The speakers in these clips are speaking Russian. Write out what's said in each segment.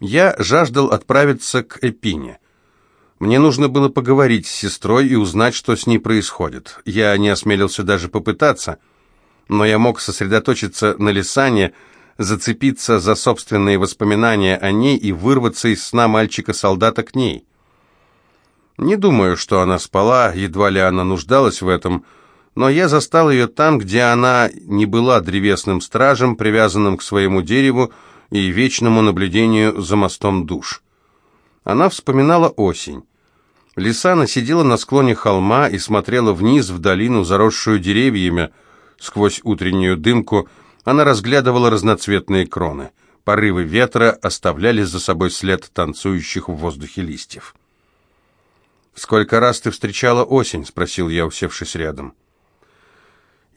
Я жаждал отправиться к Эпине. Мне нужно было поговорить с сестрой и узнать, что с ней происходит. Я не осмелился даже попытаться, но я мог сосредоточиться на Лисане, зацепиться за собственные воспоминания о ней и вырваться из сна мальчика-солдата к ней. Не думаю, что она спала, едва ли она нуждалась в этом, но я застал ее там, где она не была древесным стражем, привязанным к своему дереву и вечному наблюдению за мостом душ. Она вспоминала осень. Лисана сидела на склоне холма и смотрела вниз в долину, заросшую деревьями. Сквозь утреннюю дымку она разглядывала разноцветные кроны. Порывы ветра оставляли за собой след танцующих в воздухе листьев. «Сколько раз ты встречала осень?» — спросил я, усевшись рядом.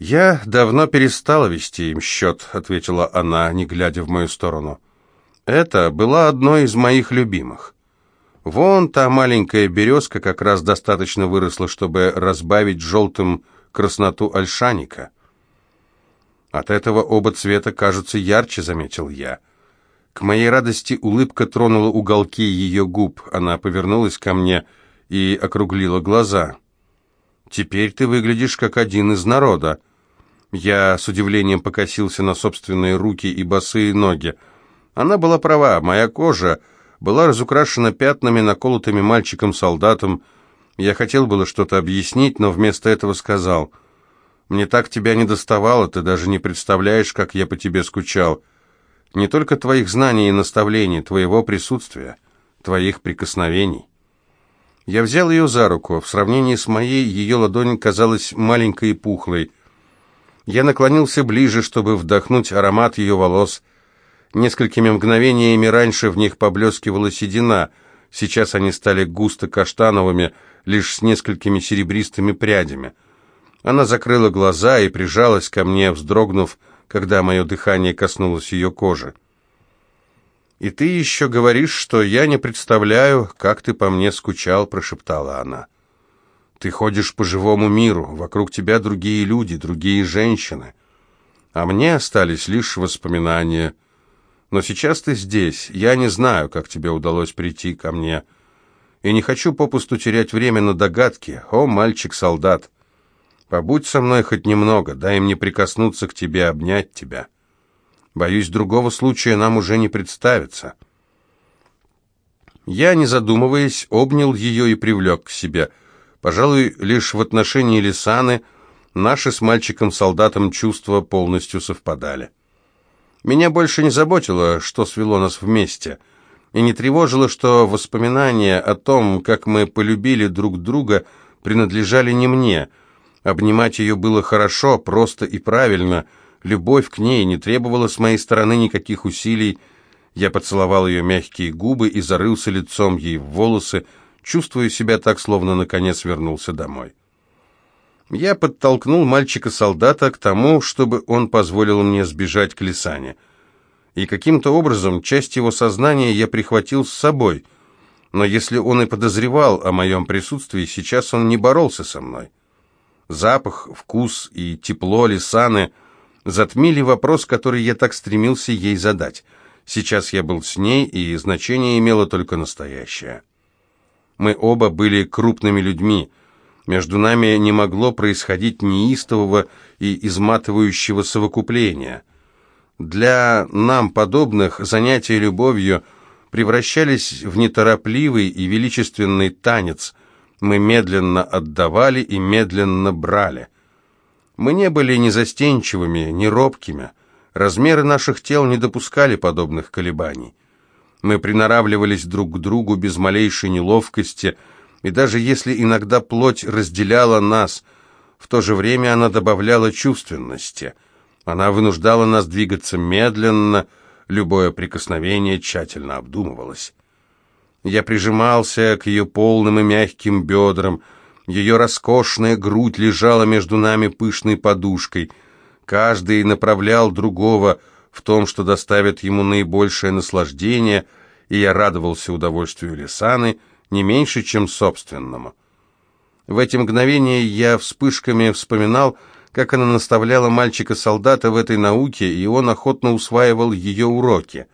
«Я давно перестала вести им счет», — ответила она, не глядя в мою сторону. «Это была одной из моих любимых. Вон та маленькая березка как раз достаточно выросла, чтобы разбавить желтым красноту ольшаника. От этого оба цвета кажутся ярче, заметил я. К моей радости улыбка тронула уголки ее губ. Она повернулась ко мне и округлила глаза. «Теперь ты выглядишь как один из народа». Я с удивлением покосился на собственные руки и босые ноги. Она была права, моя кожа была разукрашена пятнами, наколотыми мальчиком-солдатом. Я хотел было что-то объяснить, но вместо этого сказал, «Мне так тебя не доставало, ты даже не представляешь, как я по тебе скучал. Не только твоих знаний и наставлений, твоего присутствия, твоих прикосновений». Я взял ее за руку. В сравнении с моей, ее ладонь казалась маленькой и пухлой. Я наклонился ближе, чтобы вдохнуть аромат ее волос, Несколькими мгновениями раньше в них поблескивала седина, сейчас они стали густо каштановыми, лишь с несколькими серебристыми прядями. Она закрыла глаза и прижалась ко мне, вздрогнув, когда мое дыхание коснулось ее кожи. «И ты еще говоришь, что я не представляю, как ты по мне скучал», — прошептала она. «Ты ходишь по живому миру, вокруг тебя другие люди, другие женщины, а мне остались лишь воспоминания». Но сейчас ты здесь. Я не знаю, как тебе удалось прийти ко мне. И не хочу попусту терять время на догадки. О, мальчик-солдат, побудь со мной хоть немного, дай мне прикоснуться к тебе, обнять тебя. Боюсь, другого случая нам уже не представится». Я, не задумываясь, обнял ее и привлек к себе. Пожалуй, лишь в отношении Лисаны наши с мальчиком-солдатом чувства полностью совпадали. Меня больше не заботило, что свело нас вместе, и не тревожило, что воспоминания о том, как мы полюбили друг друга, принадлежали не мне. Обнимать ее было хорошо, просто и правильно. Любовь к ней не требовала с моей стороны никаких усилий. Я поцеловал ее мягкие губы и зарылся лицом ей в волосы, чувствуя себя так, словно наконец вернулся домой. Я подтолкнул мальчика-солдата к тому, чтобы он позволил мне сбежать к Лисане. И каким-то образом часть его сознания я прихватил с собой. Но если он и подозревал о моем присутствии, сейчас он не боролся со мной. Запах, вкус и тепло Лисаны затмили вопрос, который я так стремился ей задать. Сейчас я был с ней, и значение имело только настоящее. Мы оба были крупными людьми, между нами не могло происходить неистового и изматывающего совокупления. Для нам подобных занятия любовью превращались в неторопливый и величественный танец. Мы медленно отдавали и медленно брали. Мы не были ни застенчивыми, ни робкими. Размеры наших тел не допускали подобных колебаний. Мы приноравливались друг к другу без малейшей неловкости – и даже если иногда плоть разделяла нас, в то же время она добавляла чувственности. Она вынуждала нас двигаться медленно, любое прикосновение тщательно обдумывалось. Я прижимался к ее полным и мягким бедрам, ее роскошная грудь лежала между нами пышной подушкой. Каждый направлял другого в том, что доставит ему наибольшее наслаждение, и я радовался удовольствию Лисаны — не меньше, чем собственному. В эти мгновения я вспышками вспоминал, как она наставляла мальчика-солдата в этой науке, и он охотно усваивал ее уроки.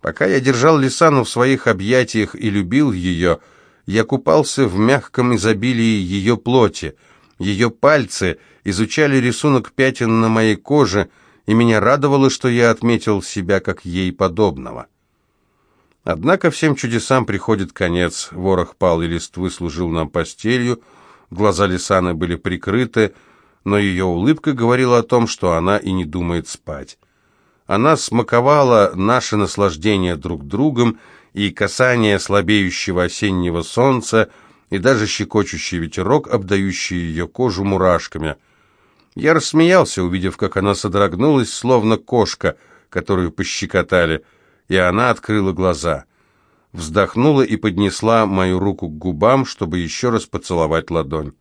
Пока я держал Лисану в своих объятиях и любил ее, я купался в мягком изобилии ее плоти. Ее пальцы изучали рисунок пятен на моей коже, и меня радовало, что я отметил себя как ей подобного. Однако всем чудесам приходит конец. Ворох пал и листвы служил нам постелью, глаза Лисаны были прикрыты, но ее улыбка говорила о том, что она и не думает спать. Она смаковала наше наслаждение друг другом, и касание слабеющего осеннего солнца, и даже щекочущий ветерок, обдающий ее кожу мурашками. Я рассмеялся, увидев, как она содрогнулась, словно кошка, которую пощекотали, и она открыла глаза. Вздохнула и поднесла мою руку к губам, чтобы еще раз поцеловать ладонь.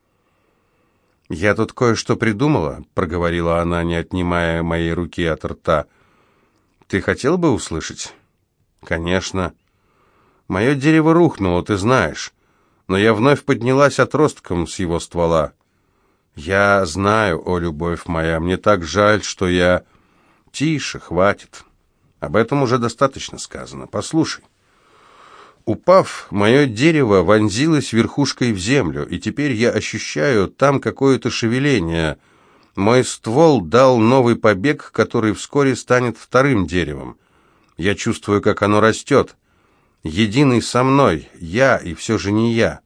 «Я тут кое-что придумала», — проговорила она, не отнимая моей руки от рта. «Ты хотел бы услышать?» «Конечно». «Мое дерево рухнуло, ты знаешь, но я вновь поднялась отростком с его ствола. Я знаю, о, любовь моя, мне так жаль, что я...» «Тише, хватит. Об этом уже достаточно сказано. Послушай». Упав, мое дерево вонзилось верхушкой в землю, и теперь я ощущаю там какое-то шевеление. Мой ствол дал новый побег, который вскоре станет вторым деревом. Я чувствую, как оно растет. Единый со мной, я и все же не я.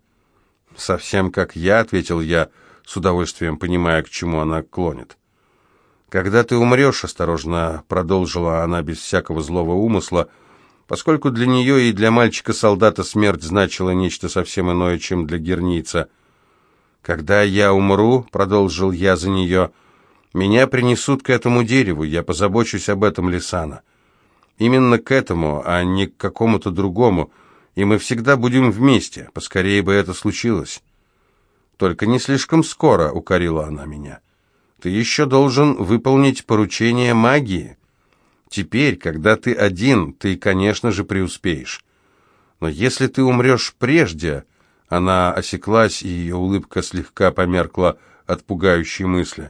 «Совсем как я», — ответил я, с удовольствием понимая, к чему она клонит. «Когда ты умрешь», — осторожно продолжила она без всякого злого умысла, — поскольку для нее и для мальчика-солдата смерть значила нечто совсем иное, чем для герница. «Когда я умру», — продолжил я за нее, — «меня принесут к этому дереву, я позабочусь об этом, Лисана. Именно к этому, а не к какому-то другому, и мы всегда будем вместе, поскорее бы это случилось». «Только не слишком скоро», — укорила она меня. «Ты еще должен выполнить поручение магии». Теперь, когда ты один, ты, конечно же, преуспеешь. Но если ты умрешь прежде...» Она осеклась, и ее улыбка слегка померкла от пугающей мысли.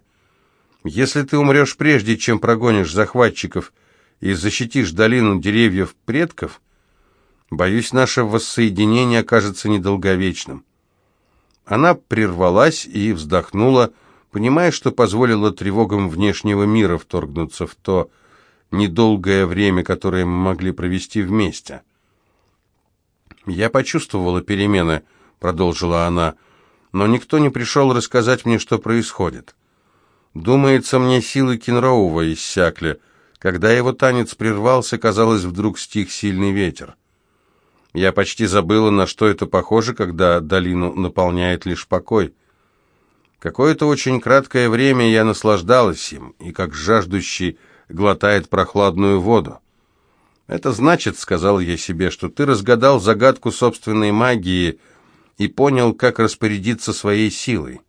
«Если ты умрешь прежде, чем прогонишь захватчиков и защитишь долину деревьев предков, боюсь, наше воссоединение окажется недолговечным». Она прервалась и вздохнула, понимая, что позволила тревогам внешнего мира вторгнуться в то, недолгое время, которое мы могли провести вместе. «Я почувствовала перемены», — продолжила она, — «но никто не пришел рассказать мне, что происходит. Думается, мне силы Кенроува иссякли. Когда его танец прервался, казалось, вдруг стих сильный ветер. Я почти забыла, на что это похоже, когда долину наполняет лишь покой. Какое-то очень краткое время я наслаждалась им, и как жаждущий глотает прохладную воду. «Это значит, — сказал я себе, — что ты разгадал загадку собственной магии и понял, как распорядиться своей силой.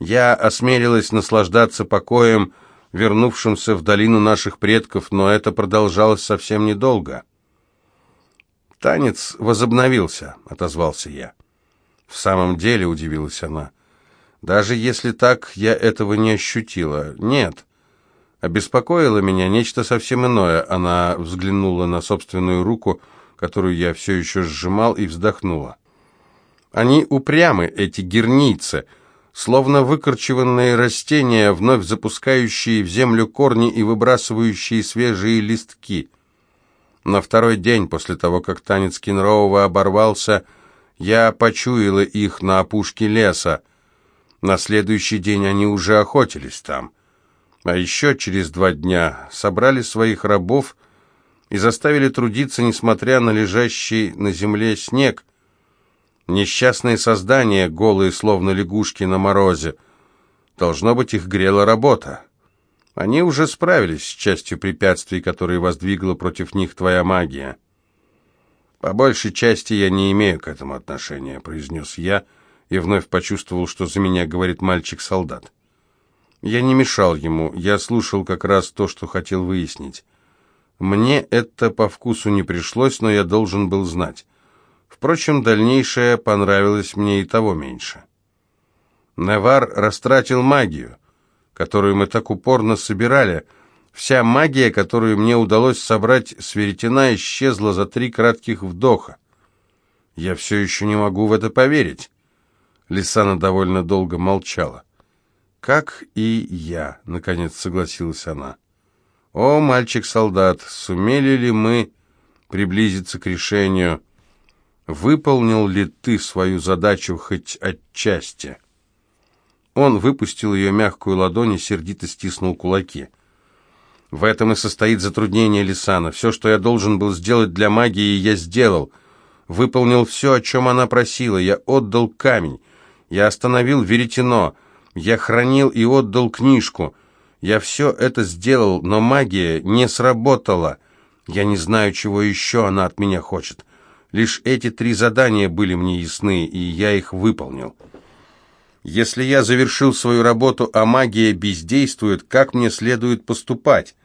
Я осмелилась наслаждаться покоем, вернувшимся в долину наших предков, но это продолжалось совсем недолго». «Танец возобновился», — отозвался я. «В самом деле», — удивилась она, — «даже если так, я этого не ощутила. Нет, Обеспокоило меня нечто совсем иное. Она взглянула на собственную руку, которую я все еще сжимал, и вздохнула. Они упрямы, эти герницы, словно выкорчеванные растения, вновь запускающие в землю корни и выбрасывающие свежие листки. На второй день после того, как танец Кенроува оборвался, я почуяла их на опушке леса. На следующий день они уже охотились там. А еще через два дня собрали своих рабов и заставили трудиться, несмотря на лежащий на земле снег. Несчастные создания, голые, словно лягушки на морозе. Должно быть, их грела работа. Они уже справились с частью препятствий, которые воздвигла против них твоя магия. «По большей части я не имею к этому отношения», — произнес я, и вновь почувствовал, что за меня говорит мальчик-солдат. Я не мешал ему, я слушал как раз то, что хотел выяснить. Мне это по вкусу не пришлось, но я должен был знать. Впрочем, дальнейшее понравилось мне и того меньше. Невар растратил магию, которую мы так упорно собирали. Вся магия, которую мне удалось собрать с веретена, исчезла за три кратких вдоха. Я все еще не могу в это поверить. Лисана довольно долго молчала. «Как и я», — наконец согласилась она. «О, мальчик-солдат, сумели ли мы приблизиться к решению? Выполнил ли ты свою задачу хоть отчасти?» Он выпустил ее мягкую ладонь и сердито стиснул кулаки. В этом и состоит затруднение Лисана. Все, что я должен был сделать для магии, я сделал. Выполнил все, о чем она просила. Я отдал камень. Я остановил веретено. Я хранил и отдал книжку. Я все это сделал, но магия не сработала. Я не знаю, чего еще она от меня хочет. Лишь эти три задания были мне ясны, и я их выполнил. Если я завершил свою работу, а магия бездействует, как мне следует поступать?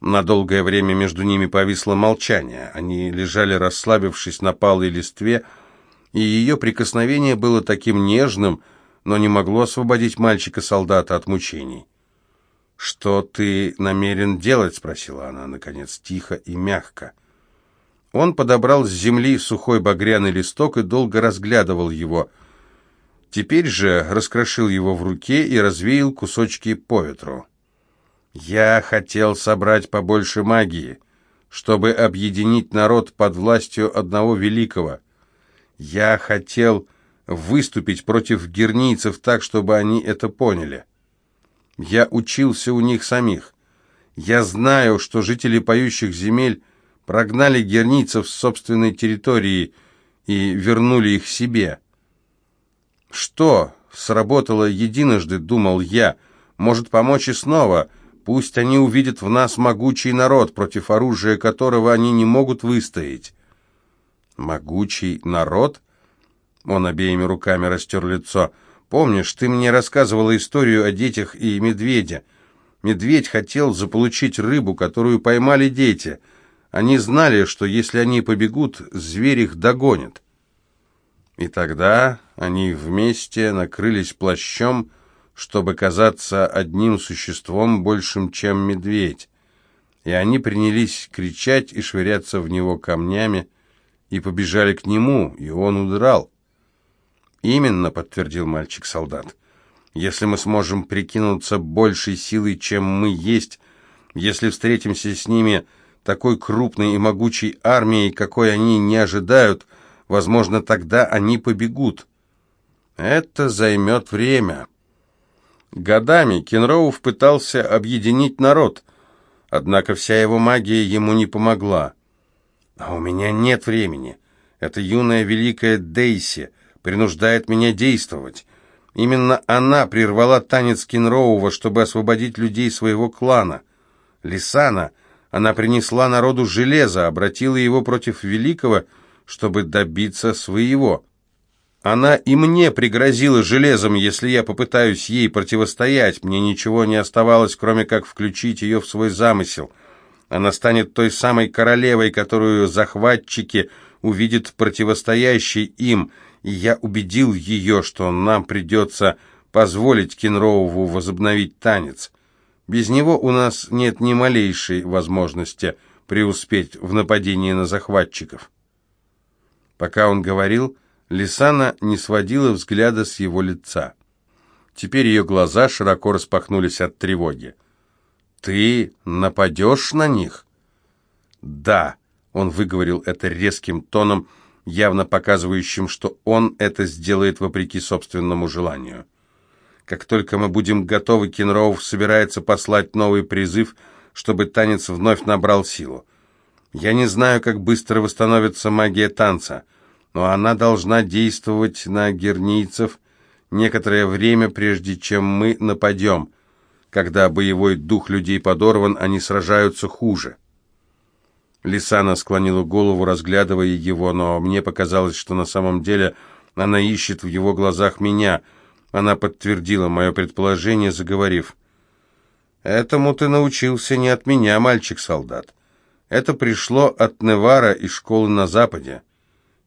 На долгое время между ними повисло молчание. Они лежали, расслабившись на палой листве, и ее прикосновение было таким нежным, но не могло освободить мальчика-солдата от мучений. «Что ты намерен делать?» — спросила она, наконец, тихо и мягко. Он подобрал с земли сухой багряный листок и долго разглядывал его — Теперь же раскрошил его в руке и развеял кусочки по ветру. «Я хотел собрать побольше магии, чтобы объединить народ под властью одного великого. Я хотел выступить против гернийцев так, чтобы они это поняли. Я учился у них самих. Я знаю, что жители поющих земель прогнали гернийцев с собственной территории и вернули их себе». Что сработало единожды, думал я, может помочь и снова. Пусть они увидят в нас могучий народ, против оружия которого они не могут выстоять. Могучий народ? Он обеими руками растер лицо. Помнишь, ты мне рассказывала историю о детях и медведе. Медведь хотел заполучить рыбу, которую поймали дети. Они знали, что если они побегут, зверь их догонит. И тогда они вместе накрылись плащом, чтобы казаться одним существом большим, чем медведь. И они принялись кричать и швыряться в него камнями, и побежали к нему, и он удрал. «Именно», — подтвердил мальчик-солдат, — «если мы сможем прикинуться большей силой, чем мы есть, если встретимся с ними такой крупной и могучей армией, какой они не ожидают, — Возможно, тогда они побегут. Это займет время. Годами Кенроув пытался объединить народ, однако вся его магия ему не помогла. А у меня нет времени. Эта юная великая Дейси принуждает меня действовать. Именно она прервала танец Кенроува, чтобы освободить людей своего клана. Лисана, она принесла народу железо, обратила его против великого, чтобы добиться своего. Она и мне пригрозила железом, если я попытаюсь ей противостоять. Мне ничего не оставалось, кроме как включить ее в свой замысел. Она станет той самой королевой, которую захватчики увидят противостоящей им, и я убедил ее, что нам придется позволить Кенроуву возобновить танец. Без него у нас нет ни малейшей возможности преуспеть в нападении на захватчиков. Пока он говорил, Лисана не сводила взгляда с его лица. Теперь ее глаза широко распахнулись от тревоги. «Ты нападешь на них?» «Да», — он выговорил это резким тоном, явно показывающим, что он это сделает вопреки собственному желанию. «Как только мы будем готовы, Кенроув собирается послать новый призыв, чтобы танец вновь набрал силу. Я не знаю, как быстро восстановится магия танца, но она должна действовать на гернийцев некоторое время, прежде чем мы нападем. Когда боевой дух людей подорван, они сражаются хуже. Лисана склонила голову, разглядывая его, но мне показалось, что на самом деле она ищет в его глазах меня. Она подтвердила мое предположение, заговорив. «Этому ты научился не от меня, мальчик-солдат. Это пришло от Невара и школы на Западе.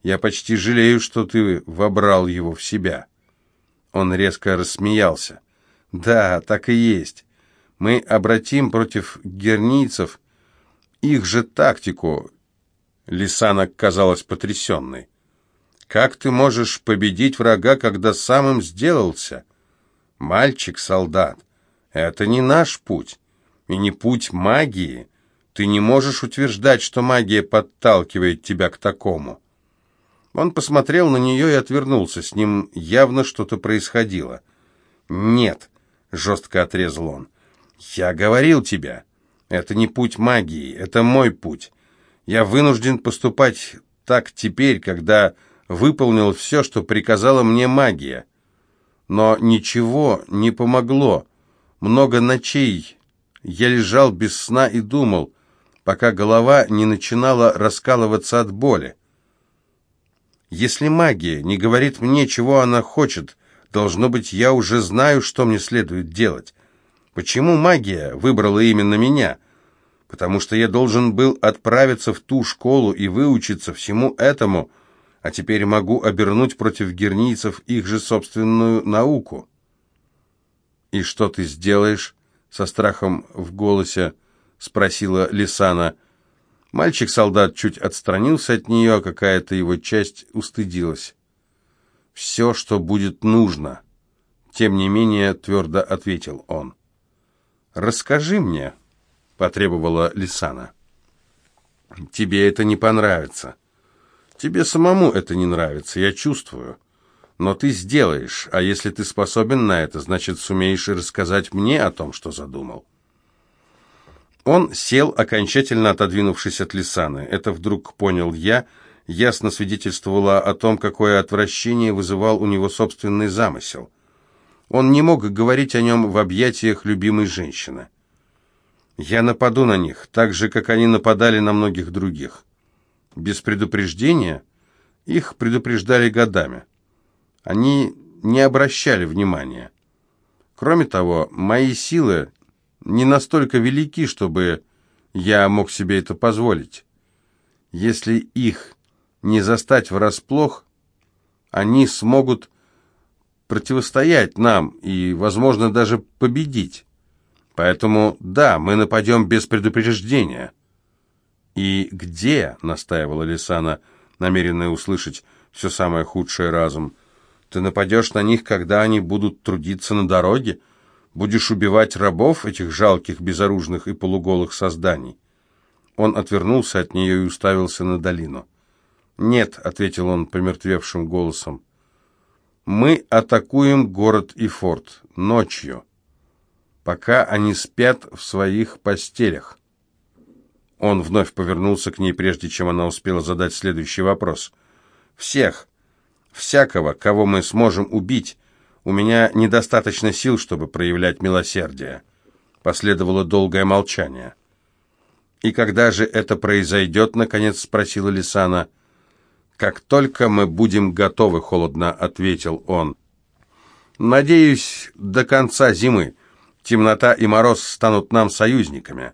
Я почти жалею, что ты вобрал его в себя». Он резко рассмеялся. «Да, так и есть. Мы обратим против гернийцев их же тактику. Лисана казалась потрясенной. Как ты можешь победить врага, когда сам им сделался? Мальчик-солдат, это не наш путь, и не путь магии. Ты не можешь утверждать, что магия подталкивает тебя к такому. Он посмотрел на нее и отвернулся, с ним явно что-то происходило. «Нет», — жестко отрезал он, — «я говорил тебе, это не путь магии, это мой путь. Я вынужден поступать так теперь, когда выполнил все, что приказала мне магия. Но ничего не помогло. Много ночей я лежал без сна и думал, пока голова не начинала раскалываться от боли. Если магия не говорит мне, чего она хочет, должно быть, я уже знаю, что мне следует делать. Почему магия выбрала именно меня? Потому что я должен был отправиться в ту школу и выучиться всему этому, а теперь могу обернуть против гернийцев их же собственную науку. «И что ты сделаешь?» — со страхом в голосе спросила Лисана. Мальчик-солдат чуть отстранился от нее, а какая-то его часть устыдилась. «Все, что будет нужно», — тем не менее твердо ответил он. «Расскажи мне», — потребовала Лисана. «Тебе это не понравится». Тебе самому это не нравится, я чувствую. Но ты сделаешь, а если ты способен на это, значит, сумеешь и рассказать мне о том, что задумал». Он сел, окончательно отодвинувшись от Лисаны. Это вдруг понял я, ясно свидетельствовало о том, какое отвращение вызывал у него собственный замысел. Он не мог говорить о нем в объятиях любимой женщины. «Я нападу на них, так же, как они нападали на многих других без предупреждения, их предупреждали годами. Они не обращали внимания. Кроме того, мои силы не настолько велики, чтобы я мог себе это позволить. Если их не застать врасплох, они смогут противостоять нам и, возможно, даже победить. Поэтому, да, мы нападем без предупреждения. «И где?» — настаивала Лисана, намеренная услышать все самое худшее разум. «Ты нападешь на них, когда они будут трудиться на дороге? Будешь убивать рабов, этих жалких, безоружных и полуголых созданий?» Он отвернулся от нее и уставился на долину. «Нет», — ответил он помертвевшим голосом, — «мы атакуем город и форт ночью, пока они спят в своих постелях». Он вновь повернулся к ней, прежде чем она успела задать следующий вопрос. «Всех, всякого, кого мы сможем убить, у меня недостаточно сил, чтобы проявлять милосердие». Последовало долгое молчание. «И когда же это произойдет?» — наконец спросила Лисана. «Как только мы будем готовы», — холодно ответил он. «Надеюсь, до конца зимы. Темнота и мороз станут нам союзниками».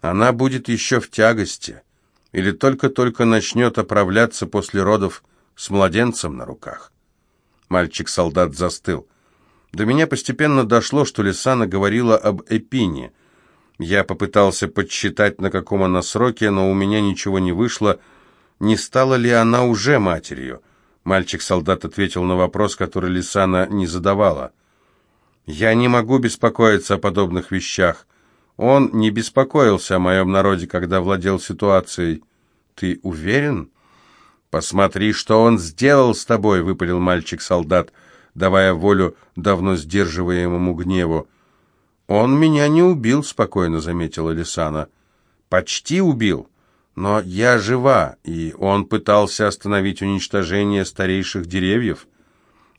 Она будет еще в тягости или только-только начнет оправляться после родов с младенцем на руках. Мальчик-солдат застыл. До меня постепенно дошло, что Лисана говорила об Эпине. Я попытался подсчитать, на каком она сроке, но у меня ничего не вышло. Не стала ли она уже матерью? Мальчик-солдат ответил на вопрос, который Лисана не задавала. «Я не могу беспокоиться о подобных вещах. Он не беспокоился о моем народе, когда владел ситуацией. Ты уверен? Посмотри, что он сделал с тобой, выпалил мальчик-солдат, давая волю давно сдерживаемому гневу. Он меня не убил, спокойно заметила Лисана. Почти убил. Но я жива, и он пытался остановить уничтожение старейших деревьев.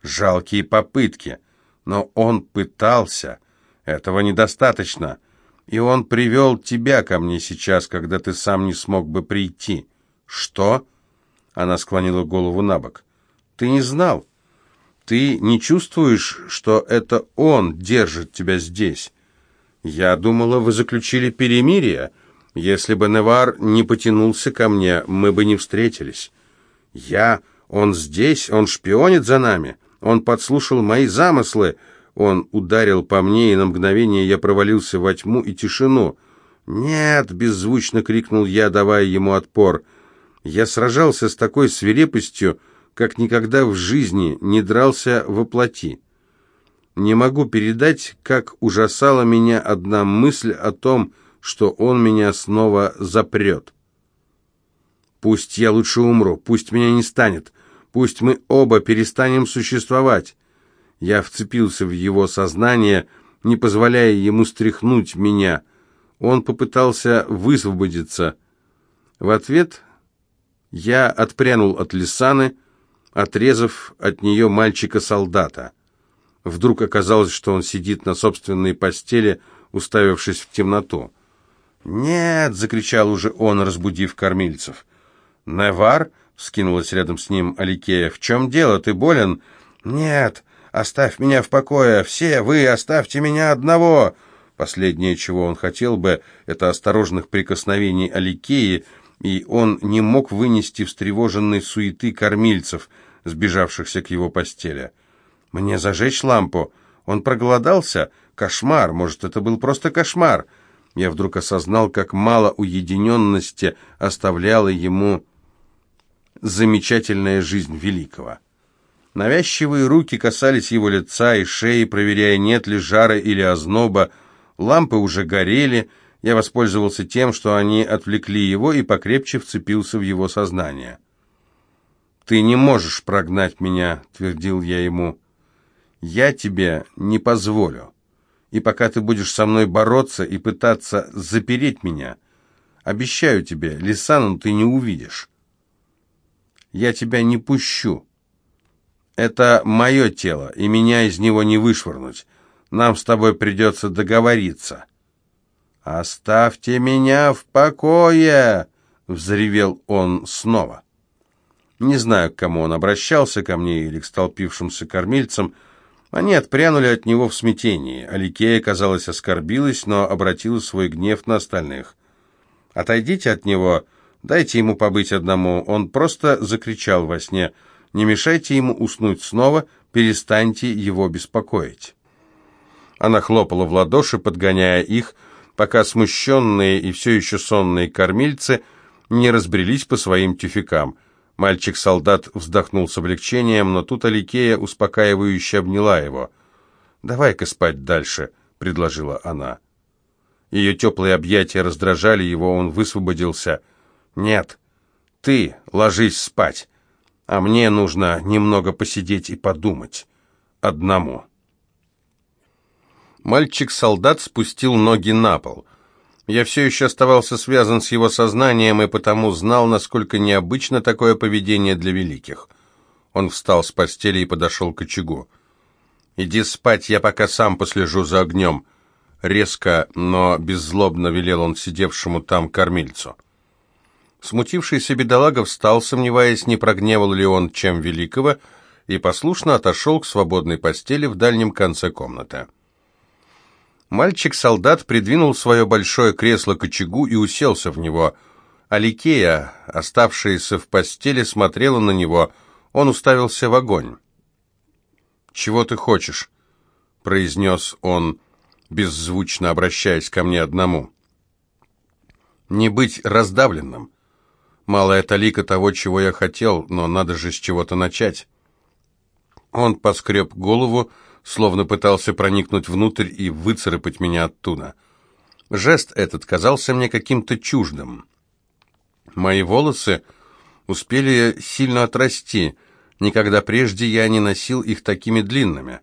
Жалкие попытки. Но он пытался. Этого недостаточно и он привел тебя ко мне сейчас, когда ты сам не смог бы прийти». «Что?» — она склонила голову на бок. «Ты не знал. Ты не чувствуешь, что это он держит тебя здесь? Я думала, вы заключили перемирие. Если бы Невар не потянулся ко мне, мы бы не встретились. Я... Он здесь, он шпионит за нами, он подслушал мои замыслы, Он ударил по мне, и на мгновение я провалился во тьму и тишину. «Нет!» — беззвучно крикнул я, давая ему отпор. Я сражался с такой свирепостью, как никогда в жизни не дрался во плоти. Не могу передать, как ужасала меня одна мысль о том, что он меня снова запрет. Пусть я лучше умру, пусть меня не станет, пусть мы оба перестанем существовать. Я вцепился в его сознание, не позволяя ему стряхнуть меня. Он попытался высвободиться. В ответ я отпрянул от Лисаны, отрезав от нее мальчика-солдата. Вдруг оказалось, что он сидит на собственной постели, уставившись в темноту. «Нет!» — закричал уже он, разбудив кормильцев. «Невар?» — вскинулась рядом с ним Аликея. «В чем дело? Ты болен?» «Нет! Оставь меня в покое! Все вы оставьте меня одного!» Последнее, чего он хотел бы, это осторожных прикосновений Аликеи, и он не мог вынести встревоженной суеты кормильцев, сбежавшихся к его постели. «Мне зажечь лампу? Он проголодался? Кошмар! Может, это был просто кошмар?» Я вдруг осознал, как мало уединенности оставляла ему замечательная жизнь великого. Навязчивые руки касались его лица и шеи, проверяя, нет ли жара или озноба. Лампы уже горели. Я воспользовался тем, что они отвлекли его и покрепче вцепился в его сознание. «Ты не можешь прогнать меня», — твердил я ему. «Я тебе не позволю. И пока ты будешь со мной бороться и пытаться запереть меня, обещаю тебе, Лисану ты не увидишь» я тебя не пущу. Это мое тело, и меня из него не вышвырнуть. Нам с тобой придется договориться». «Оставьте меня в покое!» — взревел он снова. Не знаю, к кому он обращался, ко мне или к столпившимся кормильцам. Они отпрянули от него в смятении. Аликея, казалось, оскорбилась, но обратила свой гнев на остальных. «Отойдите от него!» Дайте ему побыть одному. Он просто закричал во сне. Не мешайте ему уснуть снова, перестаньте его беспокоить. Она хлопала в ладоши, подгоняя их, пока смущенные и все еще сонные кормильцы не разбрелись по своим тюфякам. Мальчик-солдат вздохнул с облегчением, но тут Аликея успокаивающе обняла его. «Давай-ка спать дальше», — предложила она. Ее теплые объятия раздражали его, он высвободился — «Нет, ты ложись спать, а мне нужно немного посидеть и подумать. Одному». Мальчик-солдат спустил ноги на пол. Я все еще оставался связан с его сознанием и потому знал, насколько необычно такое поведение для великих. Он встал с постели и подошел к очагу. «Иди спать, я пока сам послежу за огнем». Резко, но беззлобно велел он сидевшему там кормильцу. Смутившийся бедолага встал, сомневаясь, не прогневал ли он чем великого, и послушно отошел к свободной постели в дальнем конце комнаты. Мальчик-солдат придвинул свое большое кресло к очагу и уселся в него. Аликея, оставшаяся в постели, смотрела на него. Он уставился в огонь. «Чего ты хочешь?» — произнес он, беззвучно обращаясь ко мне одному. «Не быть раздавленным». Малая талика того, чего я хотел, но надо же с чего-то начать. Он поскреб голову, словно пытался проникнуть внутрь и выцарапать меня оттуда. Жест этот казался мне каким-то чуждым. Мои волосы успели сильно отрасти, никогда прежде я не носил их такими длинными.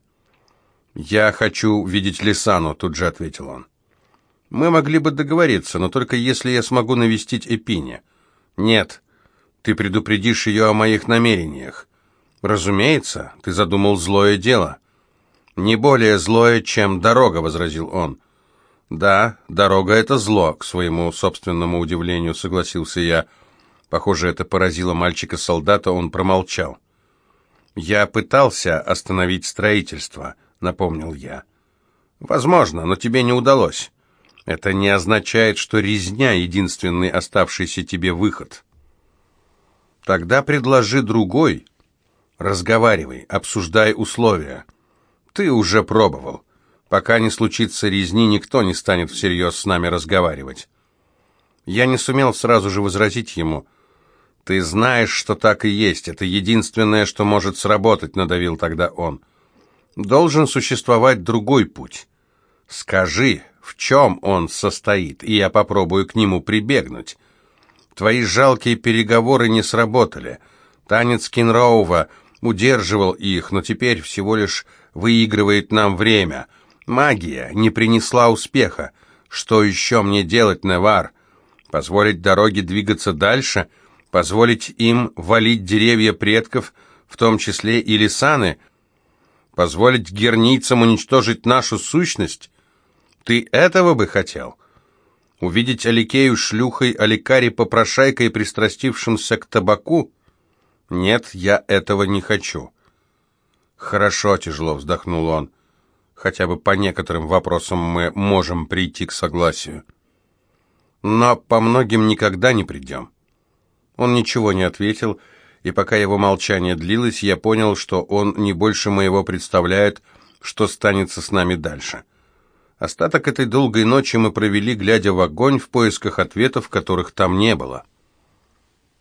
«Я хочу видеть Лисану», — тут же ответил он. «Мы могли бы договориться, но только если я смогу навестить Эпине». «Нет, ты предупредишь ее о моих намерениях. Разумеется, ты задумал злое дело». «Не более злое, чем дорога», — возразил он. «Да, дорога — это зло», — к своему собственному удивлению согласился я. Похоже, это поразило мальчика-солдата, он промолчал. «Я пытался остановить строительство», — напомнил я. «Возможно, но тебе не удалось. Это не означает, что резня — единственный оставшийся тебе выход. Тогда предложи другой. Разговаривай, обсуждай условия. Ты уже пробовал. Пока не случится резни, никто не станет всерьез с нами разговаривать. Я не сумел сразу же возразить ему. «Ты знаешь, что так и есть. Это единственное, что может сработать», — надавил тогда он. «Должен существовать другой путь. Скажи, в чем он состоит, и я попробую к нему прибегнуть. Твои жалкие переговоры не сработали. Танец Кинроува удерживал их, но теперь всего лишь выигрывает нам время. Магия не принесла успеха. Что еще мне делать, Невар? Позволить дороге двигаться дальше? Позволить им валить деревья предков, в том числе и лисаны? Позволить герницам уничтожить нашу сущность? Ты этого бы хотел? Увидеть Аликею шлюхой, Аликари попрошайкой, пристрастившимся к табаку? Нет, я этого не хочу. Хорошо, тяжело вздохнул он. Хотя бы по некоторым вопросам мы можем прийти к согласию. Но по многим никогда не придем. Он ничего не ответил, и пока его молчание длилось, я понял, что он не больше моего представляет, что станется с нами дальше. Остаток этой долгой ночи мы провели, глядя в огонь, в поисках ответов, которых там не было.